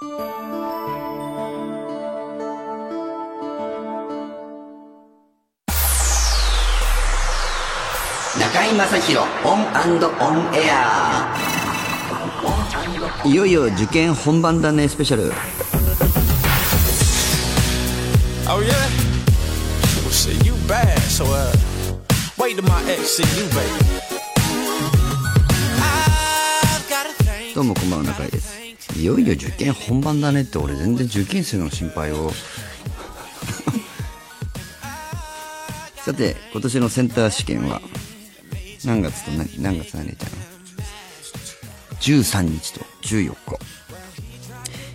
中井正広オンオンエアいよいよ受験本番だねスペシャル Oh yeah? Well, shit, you bad. So uh, wait till my ex see you, baby. どうもこんばんは中井ですいよいよ受験本番だねって俺全然受験生の心配を。さて今年のセンター試験は何月と何何月何日なの？13日と14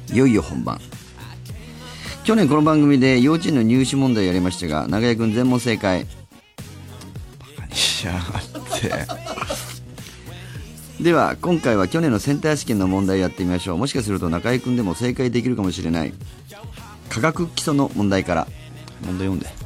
日。いよいよ本番。去年この番組で幼稚園の入試問題やりましたが長井君全問正解。バカにしやがって。では今回は去年のセンター試験の問題やってみましょう。もしかすると中居君でも正解できるかもしれない。科学基礎の問題から。問題読んで。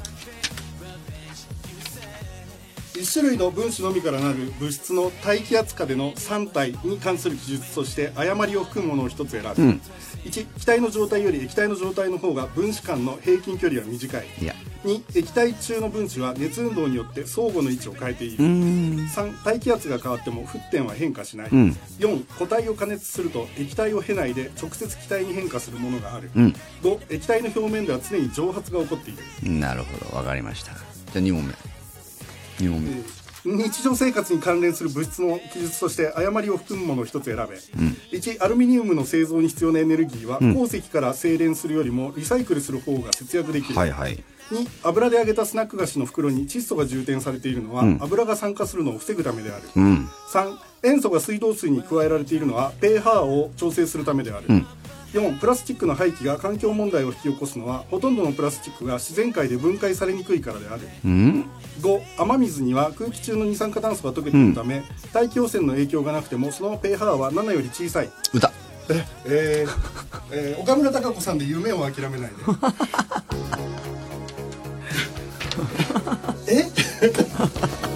1種類の分子のみからなる物質の大気圧下での3体に関する記述として誤りを含むものを1つ選ぶ、うん。1気体の状態より液体の状態の方が分子間の平均距離は短い。いや。2液体中の分子は熱運動によって相互の位置を変えている。うーん。3大気圧が変わっても沸点は変化しない、うん。4固体を加熱すると液体を経ないで直接気体に変化するものがある、うん。5液体の表面では常に蒸発が起こっている。なるほど。分かりました。じゃあ2問目2問目日常生活に関連する物質の記述として誤りを含むものを一つ選べ、1アルミニウムの製造に必要なエネルギーは、鉱石から精錬するよりもリサイクルする方が節約できる、はいはい。2油で揚げたスナック菓子の袋に窒素が充填されているのは、ん。油が酸化するのを防ぐためである、うん。3塩素が水道水に加えられているのは pH を調整するためである、ん4プラスチックの廃棄が環境問題を引き起こすのはほとんどのプラスチックが自然界で分解されにくいからである、うん？5雨水には空気中の二酸化炭素が溶けているため、大気汚染の影響がなくてもその pH は7より小さい。歌。ええーえー岡村孝子さんで夢を諦めないで。え？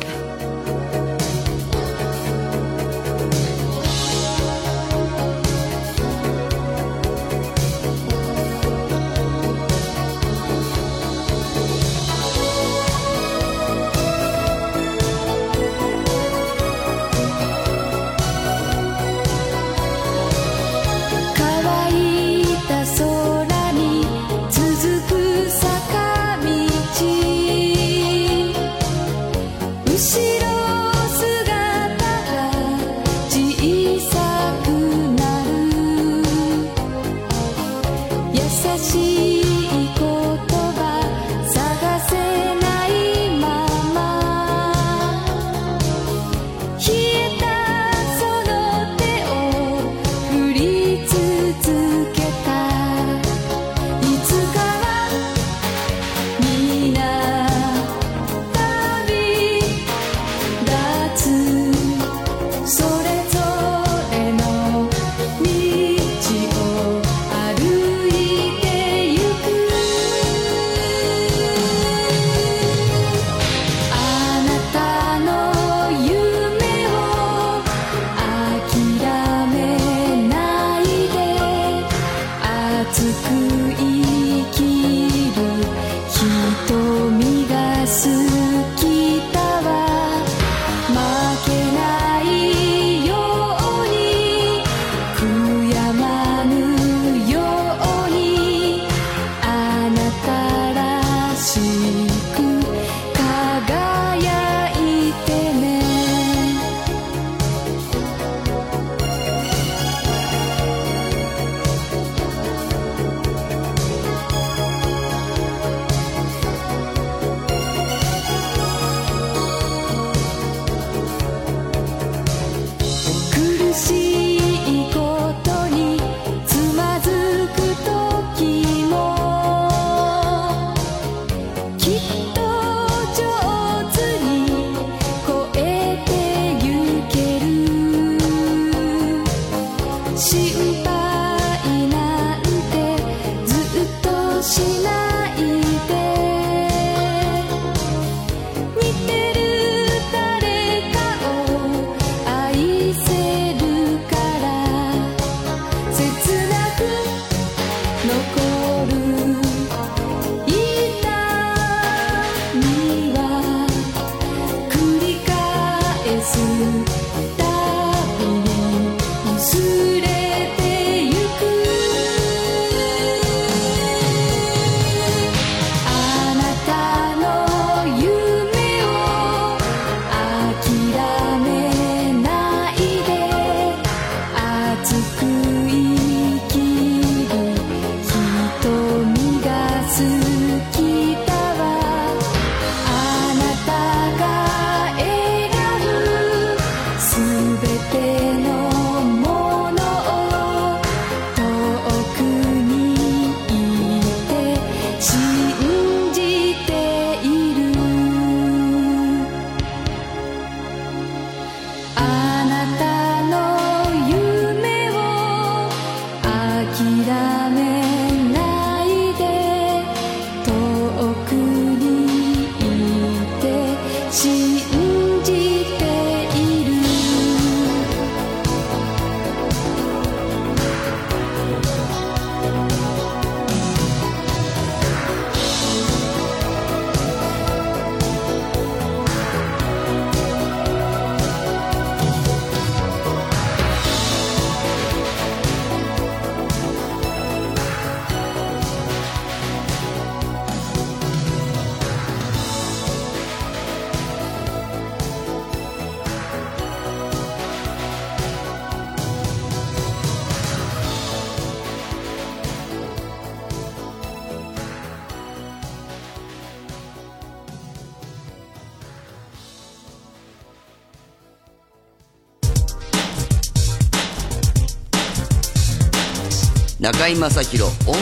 中居正広オン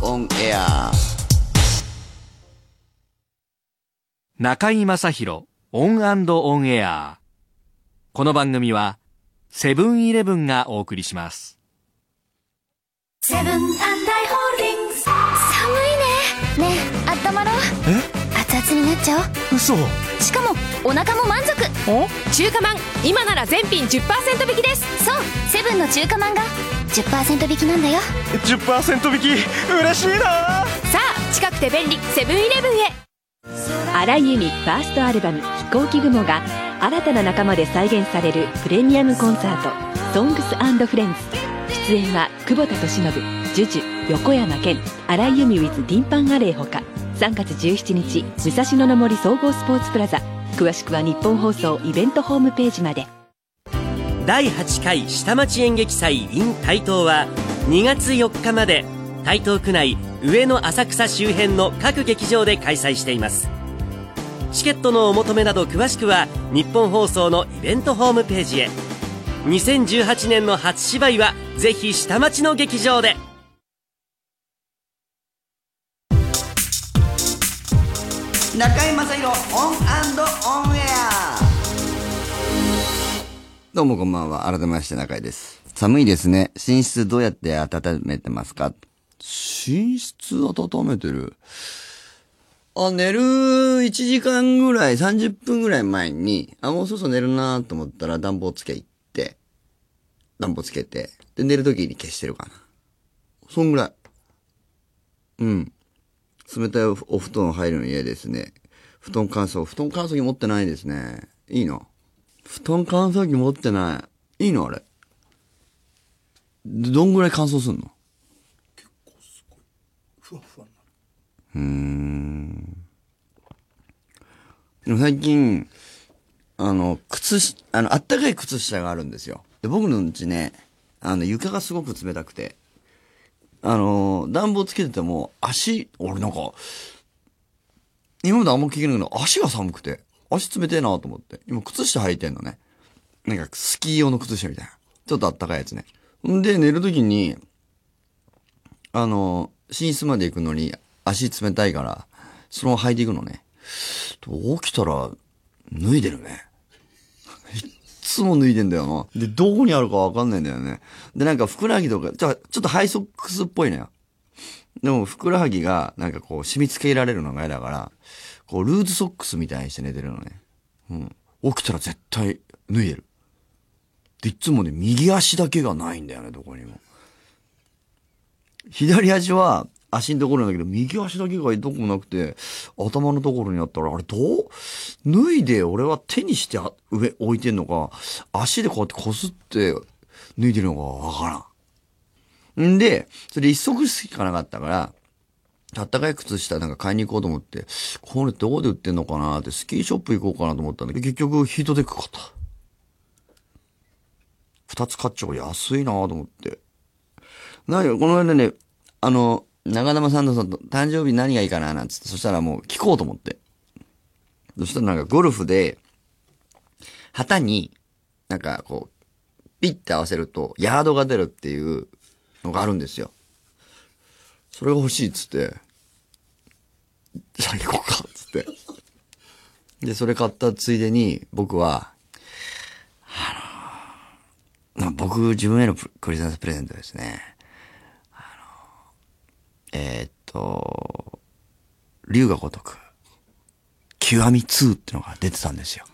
オンエア。中居正広オンオンエア。この番組はセブンイレブンがお送りします。セブンアイ・ホールディングス。寒いね。ねえあったまろう。熱々になっちゃおう。嘘。しかもお腹も満足。中華まん今なら全品10%引きです。そう。セブンの中華まんが10%引きなんだよ。10%引き。嬉しいな。さあ近くて便利。セブンイレブンへ。荒井由実ファーストアルバム「飛行機雲」が新たな仲間で再現されるプレミアムコンサート「Songs フレンズ」出演は久保田利伸 JUJU 横山健荒井由実 with ティンパンアレイほか。3月17日武蔵野の森総合スポーツプラザ詳しくは日本放送イベントホームページまで。第8回下町演劇祭 in 台東は2月4日まで台東区内上野浅草周辺の各劇場で開催しています。チケットのお求めなど詳しくは日本放送のイベントホームページへ。2018年の初芝居はぜひ下町の劇場で。中居正広オンオンエアどうもこんばんは。改めまして中居です。寒いですね。寝室どうやって温めてますか？寝室温めてる？あ、寝る1時間ぐらい、30分ぐらい前に、あ、もうそろそろ寝るなと思ったら暖房つけ行って、暖房つけて、で、寝るときに消してるかな。そんぐらい。うん。冷たいおお布団入るの嫌ですね。布団乾燥。布団乾燥機持ってないですね。いいの？布団乾燥機持ってない。いいのあれ？どどんぐらい乾燥すんの？ふわふわになるうーん。でも最近、あの、靴し、あの、あったかい靴下があるんですよ。で、僕のうちね、あの、床がすごく冷たくて、あの、暖房つけてても、足、俺なんか、今まであんま聞けないけど、足が寒くて、足冷てえなと思って。今、靴下履いてんのね。なんか、スキー用の靴下みたいな。ちょっとあったかいやつね。んで、寝るときに、あの、寝室まで行くのに足冷たいから、そのまま履いていくのね。起きたら、脱いでるね。いつも脱いでんだよな。で、どこにあるかわかんないんだよね。で、なんか、ふくらはぎとか、ちょ、ちょっとハイソックスっぽいのよ。でも、ふくらはぎが、なんかこう、締め付けられるのが嫌だから、こう、ルーズソックスみたいにして寝てるのね。うん。起きたら絶対脱いでる。で、いつもね、右足だけがないんだよね、どこにも。左足は足のところなんだけど、右足だけがどこもなくて、頭のところにあったら、あれどう？脱いで俺は手にして上置いてんのか、足でこうやって擦って脱いでるのかわからん。んで、それ一足しかなかったから、あったかい靴下なんか買いに行こうと思って、これどこで売ってんのかなってスキーショップ行こうかなと思ったんだけど、結局ヒートテック買った。二つ買っちゃう安いなと思って。なにこの間ね、あの、長玉サンドさんと誕生日何がいいかななんつって、そしたらもう聞こうと思って。そしたらなんかゴルフで、旗に、なんかこう、ピッて合わせると、ヤードが出るっていうのがあるんですよ。それが欲しいっつって、じゃあ行こうか、っつって。で、それ買ったついでに、僕は、あの、僕、自分へのクリスマスプレゼントですね。えーっと、竜が如く、極み2ってのが出てたんですよ。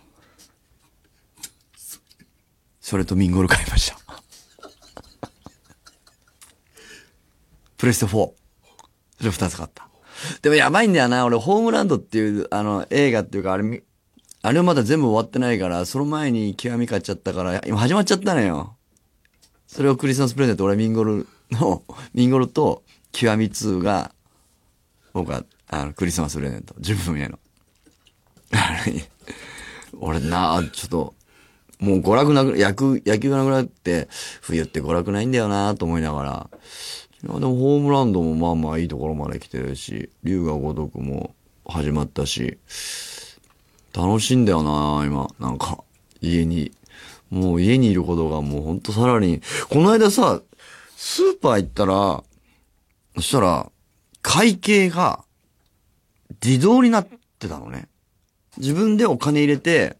それとミンゴル買いました。プレステ4。それ二つ買った。でもやばいんだよな。俺、ホームランドっていう、あの、映画っていうか、あれ、あれはまだ全部終わってないから、その前に極み買っちゃったから、今始まっちゃったのよ。それをクリスマスプレゼント、俺ミンゴルの、ミンゴルと極み2が、僕は、あの、クリスマスプレゼント。自分への。俺な、ちょっと、もう娯楽なく、野球、野球がなくなって、冬って娯楽ないんだよなと思いながら、でもホームランドもまあまあいいところまで来てるし、竜が如くも始まったし、楽しいんだよな今。なんか、家に。もう家にいることがもうほんとさらに、この間さ、スーパー行ったら、そしたら、会計が自動になってたのね。自分でお金入れて、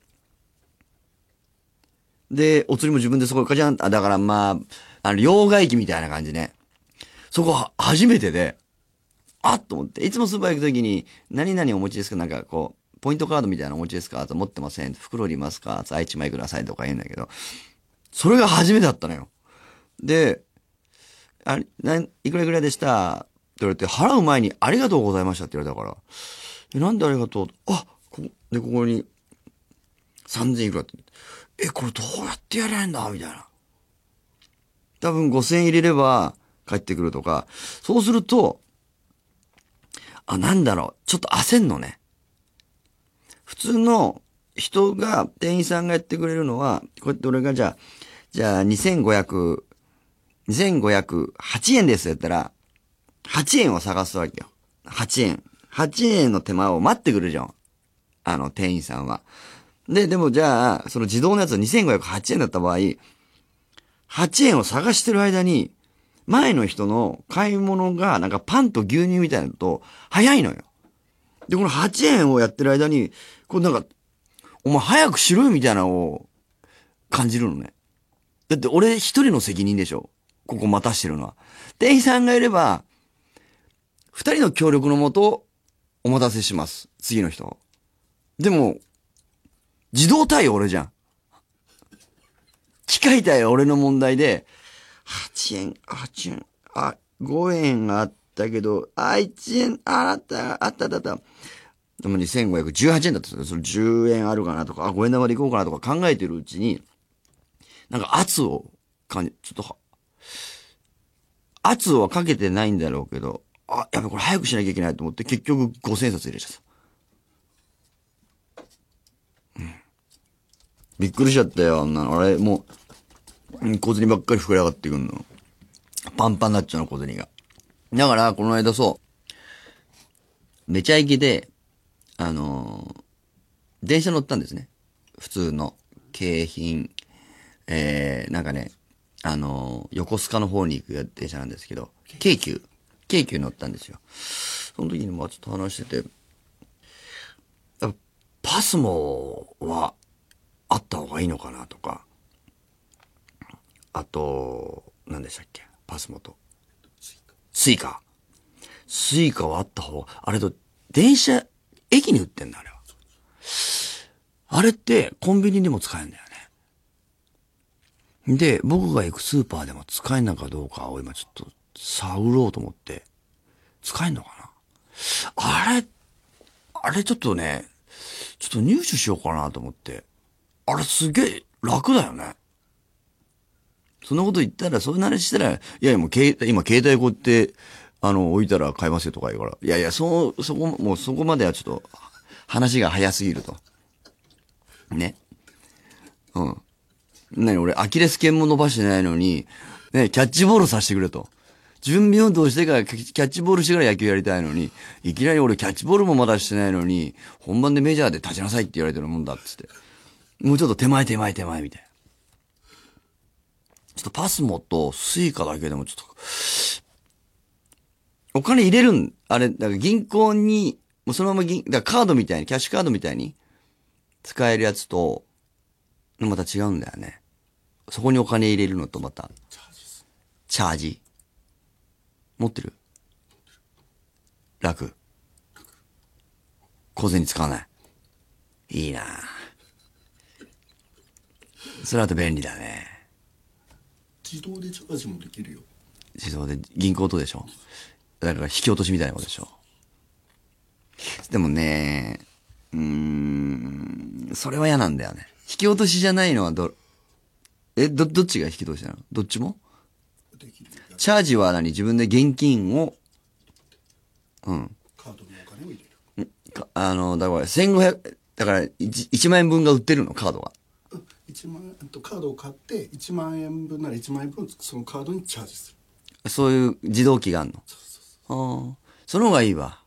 で、お釣りも自分でそこかじゃん、あ、だからまあ、あの、両替機みたいな感じね。そこは初めてで、あっと思って、いつもスーパー行くときに、何々お持ちですか？なんかこう、ポイントカードみたいなお持ちですか？と持ってません。袋いりますか？あ、1枚くださいとか言うんだけど、それが初めてだったのよ。で、あれ、なん、いくらいくらでした？って言われて、払う前にありがとうございましたって言われたから、え、なんでありがとう？あ、ここ、で、ここに、3000いくらって。え、これどうやってやりゃいいんだ？みたいな。多分5000入れれば帰ってくるとか、そうすると、あ、なんだろう、ちょっと焦んのね。普通の人が、店員さんがやってくれるのは、こうやって俺がじゃあ、じゃあ2500、2508円ですやったら、8円を探すわけよ。8円。8円の手間を待ってくるじゃん。あの、店員さんは。で、でもじゃあ、その自動のやつは2508円だった場合、8円を探してる間に、前の人の買い物がなんかパンと牛乳みたいなのと早いのよ。で、この8円をやってる間に、こうなんか、お前早くしろよみたいなのを感じるのね。だって俺一人の責任でしょここ待たしてるのは。店員さんがいれば、二人の協力のもと、お待たせします。次の人。でも、自動対応俺じゃん。機械対応俺の問題で、8円、8円、あ、5円あったけど、あ、1円、ああった、あった、あった、あった。でも2518円だった。それ10円あるかなとか、あ、5円玉でいこうかなとか考えてるうちに、なんか圧を感じ、ちょっと、圧はかけてないんだろうけど、あ、やべ、これ早くしなきゃいけないと思って、結局5000円札入れちゃった。うん。びっくりしちゃったよ、あんなの。あれ、もう、小銭ばっかり膨れ上がってくんの。パンパンになっちゃうの、小銭が。だから、この間そう、めちゃイケで、あのー電車乗ったんですね。普通の、京浜、えー、なんかね、あのー横須賀の方に行く電車なんですけど、京急、京急乗ったんですよ。その時にまあちょっと話してて、パスモはあった方がいいのかなとか、あと、何でしたっけ？パスモと。スイカ。スイカはあった方、あれと、電車、駅に売ってんだ、あれは。あれって、コンビニでも使えるんだよね。で、僕が行くスーパーでも使えんのかどうかを今ちょっと探ろうと思って、使えんのかな？あれ、あれちょっとね、ちょっと入手しようかなと思って。あれすげえ楽だよね。そんなこと言ったら、そういう話したら、いやいやもう携帯、今携帯こうやって、あの、置いたら買えますよとか言うから。いやいや、そう、そこ、もうそこまではちょっと、話が早すぎると。ね。うん。何俺、アキレス腱も伸ばしてないのに、ね、キャッチボールさせてくれと。準備運動してからキャッチボールしてから野球やりたいのに、いきなり俺キャッチボールもまだしてないのに、本番でメジャーで立ちなさいって言われてるもんだっつって。もうちょっと手前手前手前みたいな。ちょっとパスモとスイカだけでもちょっと、お金入れるん、あれ、だから銀行に、もうそのまま銀、だからカードみたいに、キャッシュカードみたいに使えるやつと、また違うんだよね。そこにお金入れるのとまた、チャージ。持ってる？楽。小銭使わない。いいなそれだと便利だね。自動でチャージもできるよ自動で銀行とでしょ？だから引き落としみたいなことでしょ？でもね、うーん、それは嫌なんだよね。引き落としじゃないのはど、え、ど、どっちが引き落としなの？どっちも？チャージは何？自分で現金を、うん。カードにお金を入れる。かあの、だから1500、だから 1, 1万円分が売ってるの、カードが。1万円とカードを買って1万円分なら1万円分そのカードにチャージする。そういう自動機があんの？ああ。その方がいいわ。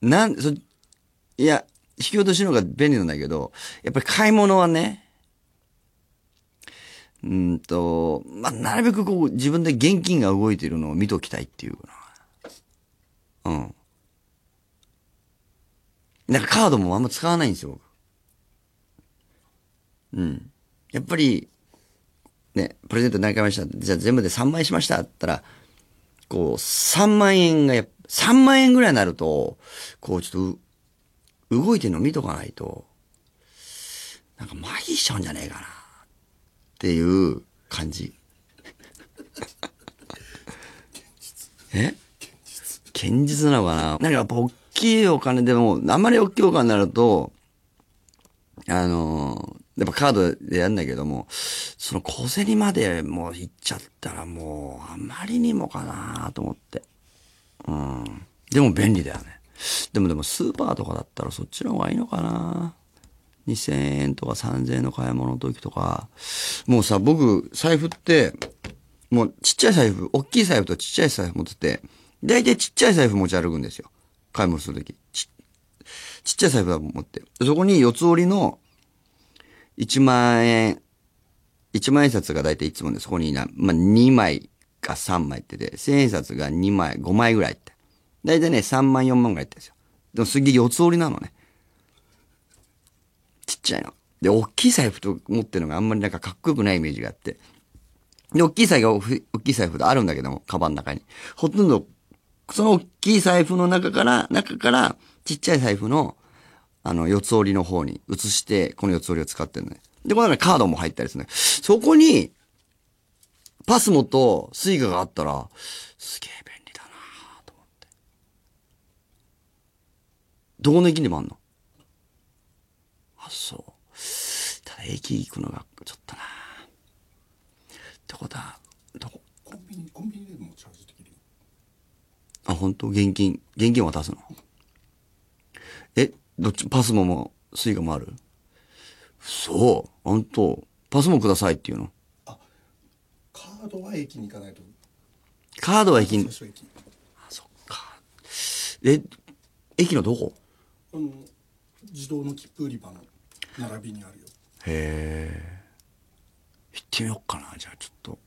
なん、そ、いや、引き落としの方が便利なんだけど、やっぱり買い物はね、うんと、まあ、なるべくこう、自分で現金が動いてるのを見ときたいっていうな。うん。なんかカードもあんま使わないんですよ、うん。やっぱり、ね、プレゼント何回ましたじゃあ全部で3万円しましたったら、こう、3万円がや、3万円ぐらいになると、こう、ちょっと、動いてるの見とかないと、なんか麻痺しちゃうんじゃねえかな、っていう感じ。え？現実なのかな？なんかやっぱ大きいお金でも、あんまり大きいお金になると、あのやっぱカードでやんだけども、その小銭までもう行っちゃったらもうあまりにもかなと思って。うん。でも便利だよね。でもでもスーパーとかだったらそっちの方がいいのかな？2000円とか3000円の買い物の時とか。もうさ、僕、財布って、もうちっちゃい財布、大きい財布とちっちゃい財布持ってて、大体ちっちゃい財布持ち歩くんですよ。買い物するとき。ちちっちゃい財布だと思って。そこに四つ折りの1万円、1万円札が大体いつもね、そこにな、まあ、2枚か3枚ってて、1000円札が2枚、5枚ぐらいって。大体ね、3万4万ぐらいってですよ。でもすげえ四つ折りなのね。ちっちゃいの。で、大きい財布と持ってるのがあんまりなんかかっこよくないイメージがあって。で、大きい財布が、大きい財布があるんだけども、カバンの中に。ほとんど、その大きい財布の中から、中から、ちっちゃい財布の、あの、四つ折りの方に移して、この四つ折りを使ってるのね。で、この中にカードも入ったりするね。そこに、パスモとスイカがあったら、すげえ便利だなと思って。どこの駅にもあんの、そう。ただ駅行くのが、ちょっとな。ってことは、どこ？コンビニコンビニでもチャージできるよ。あ、本当？現金、現金渡すの？え、どっち、パスモもスイカもある？そう、本当？パスモくださいっていうの？カードは駅に行かないと。カードは駅に。最、初駅。え、駅のどこ？あの自動の切符売り場の並びにあるよへえ。行ってみようかな、じゃあちょっと。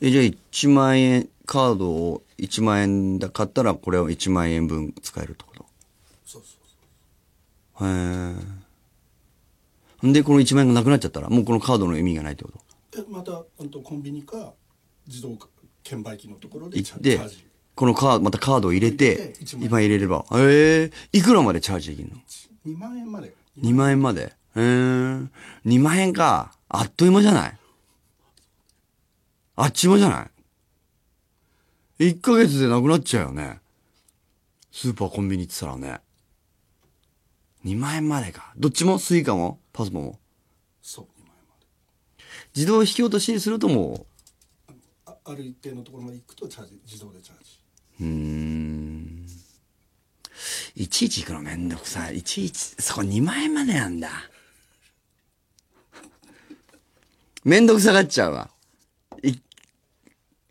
え、じゃあ1万円、カードを1万円だ買ったらこれを1万円分使えるってこと？そうそうへえ。んで、この1万円がなくなっちゃったら、もうこのカードの意味がないってこと？えまたコンビニか自動券売機のところでチャ行ってこのカード、またカードを入れて入れて、1万円今入れれば。へえ。いくらまでチャージできるの？2万円まで ?2 万円まで。へえ。2万円か。あっという間じゃないあっちゅう間じゃない ?1 ヶ月でなくなっちゃうよね。スーパーコンビニ行ってたらね。2万円までか。どっちもスイカもパスモもそう2万円まで自動引き落としにするともあある一定のところまで行くとチャージ自動でチャージう、うーん。いちいち行くのめんどくさい。いちいち、そこ2万円までなんだ。めんどくさがっちゃうわ。い、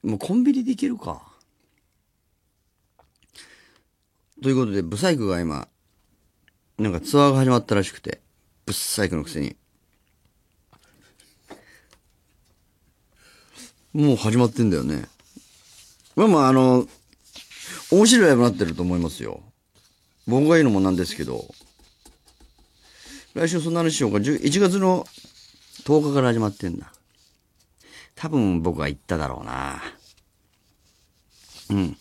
もうコンビニで行けるか。ということで、ブサイクが今、なんかツアーが始まったらしくて、ブサイクのくせに。もう始まってんだよね。まあまあ、あの、面白いライブになってると思いますよ。僕が言うのもなんですけど、来週そんな話しようか。11月の10日から始まってんだ。多分僕は言っただろうな。うん。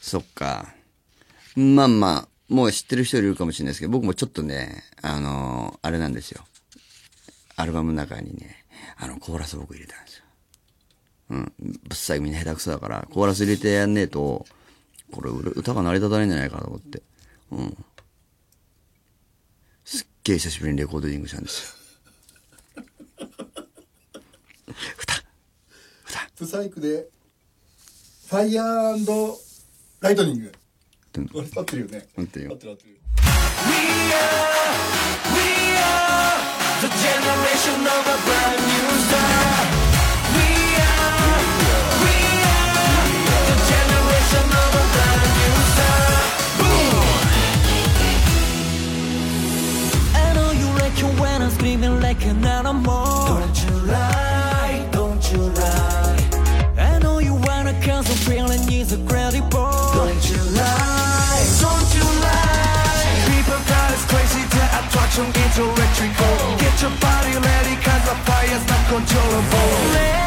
そっか。まあまあ、もう知ってる人いるかもしれないですけど、僕もちょっとね、あのーあれなんですよ。アルバムの中にね、あの、コーラス僕入れたんですよ。うん。ぶっさいみんな下手くそだから、コーラス入れてやんねえと、これ歌が成り立たないんじゃないかと思って。うん。すっげえ久しぶりにレコードディングしたんですよ。ブサイクで、ファイヤーライトニング。うんこれ合ってるよね。本当によ。The generation of like an animal. Don't you lie, don't you lie. I know you wanna cause the feeling is incredible. Don't you lie, don't you lie. People got us crazy, the attraction is electrical. Get your body ready, cause the fire's not controllable.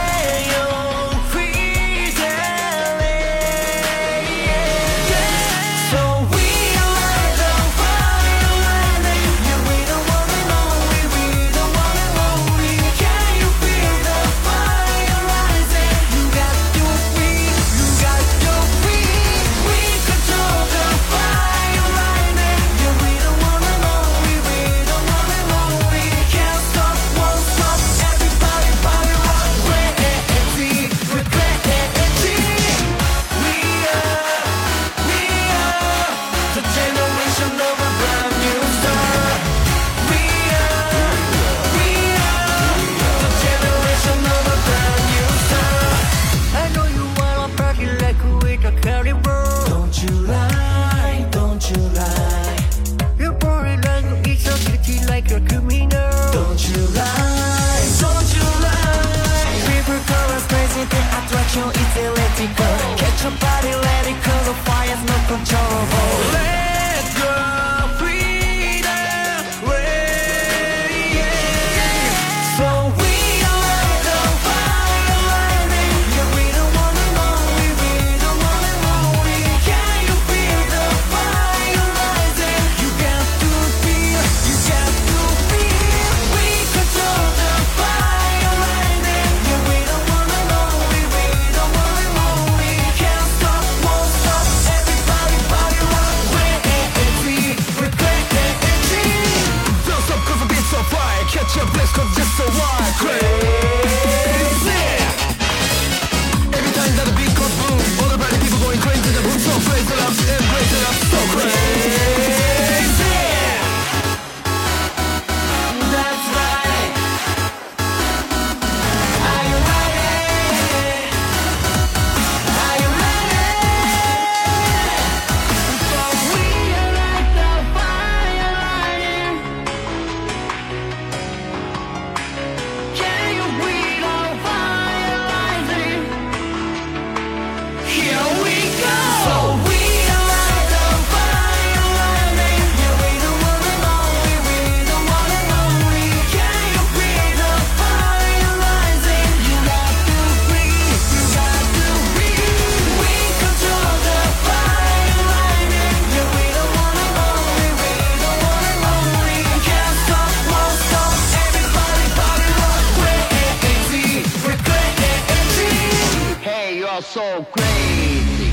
So crazy.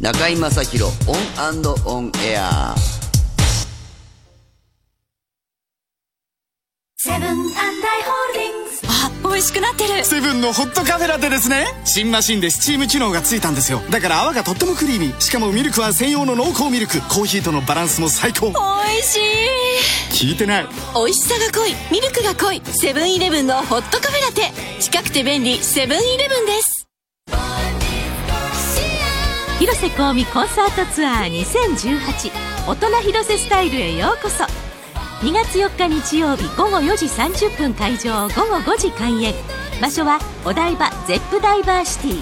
中居正広オンセブンアイ・ホールディングスあ美味しくなってる。セブンのホットカフェラテですね。新マシンでスチーム機能がついたんですよ。だから泡がとってもクリーミー。しかもミルクは専用の濃厚ミルク。コーヒーとのバランスも最高。美味しい。聞いてない。美味しさが濃い。ミルクが濃い。セブンイレブンのホットカフェラテ。近くて便利。セブンイレブンです。広瀬香美コンサートツアー2018大人広瀬スタイルへようこそ2月4日日曜日午後4時30分会場午後5時開演。場所はお台場ゼップダイバーシティ。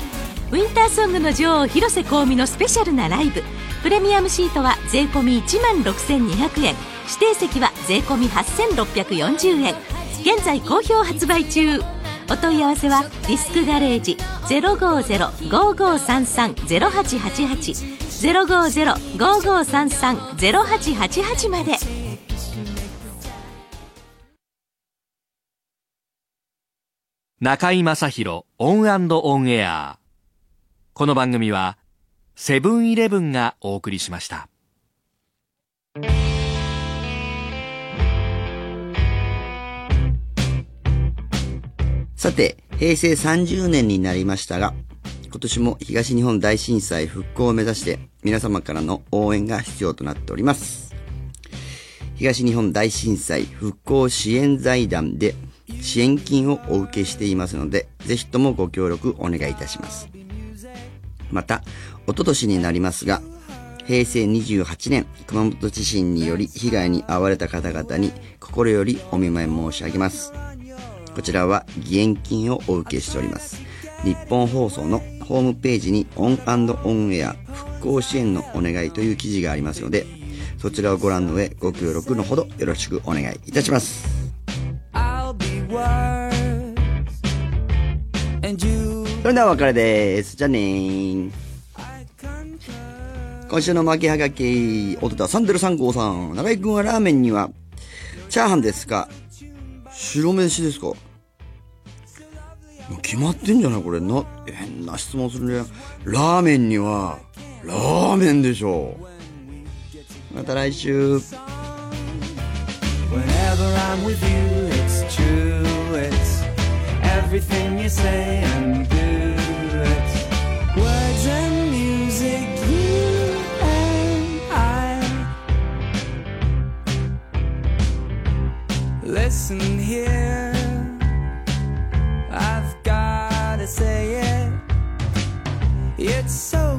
ウィンターソングの女王広瀬香美のスペシャルなライブ。プレミアムシートは税込1万6200円。指定席は税込8640円。現在好評発売中。お問い合わせはディスクガレージ050-5533-0888 050-5533-0888まで。中居正広オンオンエアこの番組はセブンイレブンがお送りしましたさて、平成30年になりましたが、今年も東日本大震災復興を目指して皆様からの応援が必要となっております。東日本大震災復興支援財団で支援金をお受けしていますので、ぜひともご協力お願いいたします。また、おととしになりますが、平成28年熊本地震により被害に遭われた方々に心よりお見舞い申し上げます。こちらは義援金をお受けしております。ニッポン放送のホームページにオンオンエア復興支援のお願いという記事がありますので、そちらをご覧の上ご協力のほどよろしくお願いいたします。それではお別れです。じゃあねー。今週の負けはがき、おとたサンデル3号さん。中井くんはラーメンには、チャーハンですか？白飯ですか？もう決まってんじゃないこれ。な、変な質問するね。ラーメンには、ラーメンでしょう。また来週。Whenever I'm with you, it's true. Everything you say and do. It's words and music, you and I. Listen here, I've gotta say it. It's so